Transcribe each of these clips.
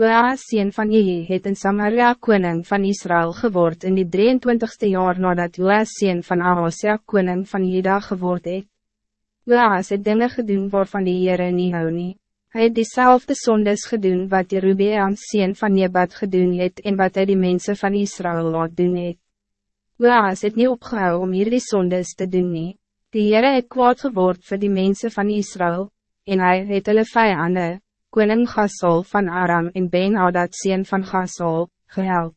Joas sien van Jehi het in Samaria koning van Israël geword in die 23ste jaar nadat Joas sien van Ahasia koning van Juda geword het. Joas het dinge gedoen waarvan die Heere nie hou nie. Hy het diezelfde sondes gedoen wat Jerubeam sien van Nebat gedoen het en wat hy die mensen van Israël laat doen het. Joas het nie opgehou om hier die sondes te doen nie. Die Heere het kwaad geword voor die mensen van Israël, en hij het hulle vijanden, koning Gassol van Aram en Ben-Hadad sien van Gassol, gehelp.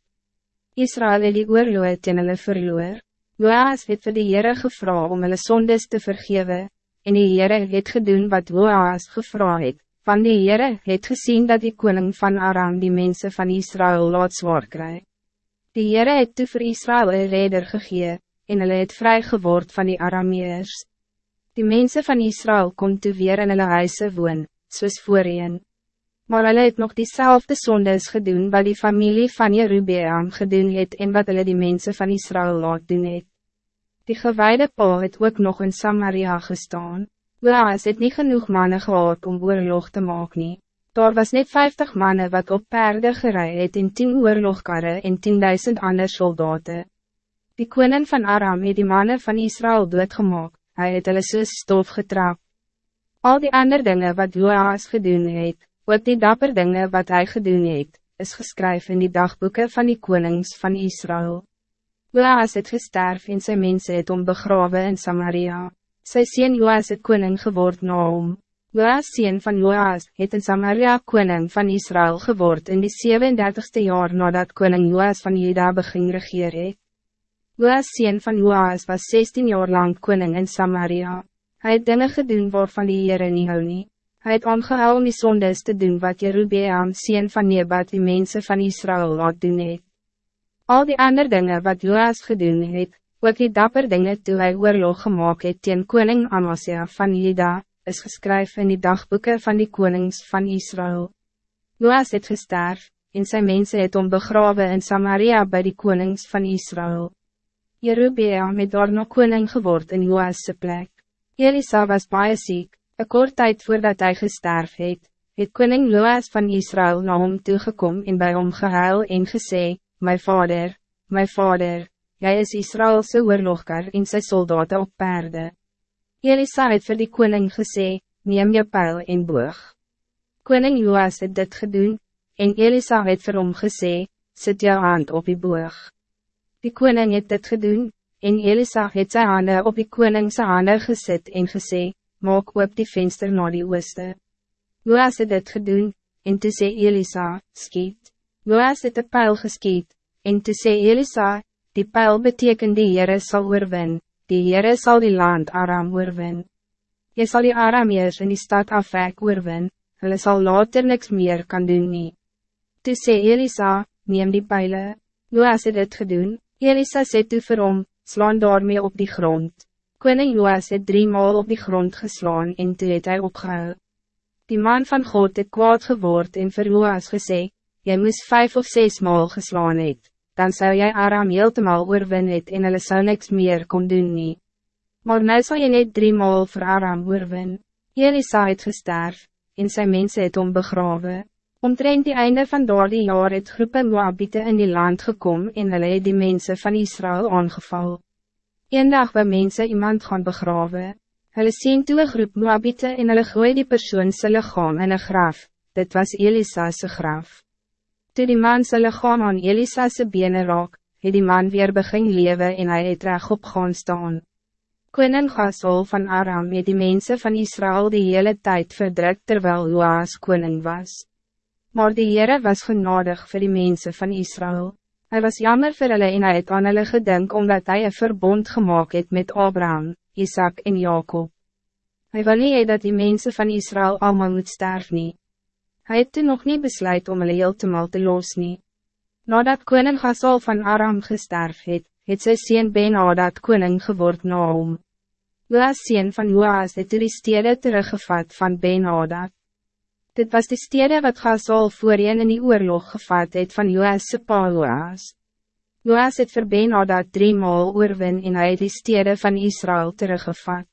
Israël het die oorloe ten hulle verloor. Joas het vir die Heere gevra om hulle sondes te vergeven, en die Heere het gedoen wat Joas gevra het, van die Heere het gezien dat die koning van Aram die mensen van Israël laat zwaar kry. Die Heere het toe vir Israël een reder gegee, en hulle het vry geword van die Arameers. Die mensen van Israël kon toe weer in hulle huise woon, soos voorheen. Maar hulle het nog diezelfde sondes gedoen wat die familie van Jerubeam gedoen het en wat hulle die mensen van Israël laat doen het. Die gewijde Paul het ook nog in Samaria gestaan. Boas het niet genoeg mannen gehad om oorlog te maken. nie. Daar was net 50 mannen wat op perde gerei het en 10 oorlogkarre en 10.000 ander soldaten. Die koning van Aram het die mannen van Israël doodgemaak, hy het hulle soos stof getrap. Al die andere dingen wat Joas gedoen het, ook die dapper dingen wat hij gedoen het, is geschreven in die dagboeken van die konings van Israël. Joas het gesterf en sy mense het om begrawe in Samaria. Sy sien Joas het koning geword na hom. Joas sien van Joas het in Samaria koning van Israël geword in die 37ste jaar nadat koning Joas van Juda begin regeer het. Joas sien van Joas was 16 jaar lang koning in Samaria. Hij het dinge gedoen waarvan die Heere nie hou nie. Hy het aangehou om die sondes te doen wat Jerubeam sien van Nebat die mensen van Israël laat doen het. Al die andere dingen wat Joas gedoen het, ook die dapper dinge toe hy oorlog gemaakt het teen koning Amasia van Juda, is geschreven in die dagboeken van die konings van Israël. Joas het gesterf, en zijn mensen het om begraven in Samaria bij die konings van Israël. Jerubeam het daar nog koning geword in Joas' plek. Elisa was baie ziek, een kort tijd voordat hij gesterf het, het koning Loas van Israël na hom toegekom en bij hom gehuil en gesê, My vader, my vader, jij is Israëlse oorlogkar en sy soldaten op perde. Elisa het vir die koning gesê, neem je pijl en boog. Koning Loas het dit gedoen, en Elisa het vir hom gesê, sit jou hand op die boog. Die koning het dit gedoen, En Elisa het sy hande op die koningse hande gezet en gesê, maak op die venster naar die ooste. Joas het dit gedoen, en toe sê Elisa, skiet. Joas het de pijl geskiet, en toe sê Elisa, die pijl beteken die Heere sal oorwin, die Heere sal die land Aram oorwin. Je zal die Arameers in die stad afwek oorwin, hulle sal later niks meer kan doen nie. Toe sê Elisa, neem die pijlen. Joas het dit gedoen, Elisa sê toe vir hom, slaan daarmee op die grond. Koning Joas het drie maal op die grond geslaan en toe het hy opgehou. Die man van God het kwaad geword en vir Joas gesê, jy moes vijf of zes maal geslaan het, dan zou jij Aram heeltemaal oorwin het en hulle sou niks meer kon doen nie. Maar nou sal jy net drie maal vir Aram oorwin. Elisa het gesterf, en zijn mensen het om begrawe. Omtrent die einde van die jaar het groepe Moabite in die land gekom en hulle het die mense van Israël aangeval. Eendag by mense iemand gaan begrawe. Hulle sien toe een groep Moabite en hulle gooi die persoon sy lichaam in een graf, dit was Elisa's graf. Toe die man sy lichaam aan Elisa's bene raak, het die man weer begin lewe en hy het reg op gaan staan. Koning Gasol van Aram het die mense van Israël die hele tijd verdrukt terwijl Joas koning was. Maar die Heere was genadig voor die mensen van Israël. Hij was jammer voor hulle en hy het aan hulle gedink omdat hij een verbond gemaakt het met Abraham, Isaac en Jacob. Hij wil niet dat die mensen van Israël allemaal moet sterven. nie. Hy het toen nog niet besluit om hulle heeltemal te los nie. Nadat koning Gasol van Aram gesterf het, het sy sien Ben-Hadad koning geword na hom. Joas sien van Joas het die stede teruggevat van Ben-Hadad. Dit was de stede wat Gasol voorheen in die oorlog gevat het van Joas' pa Joas. Joas het vir Benada drie maal oorwin en hy het die stede van Israël teruggevat.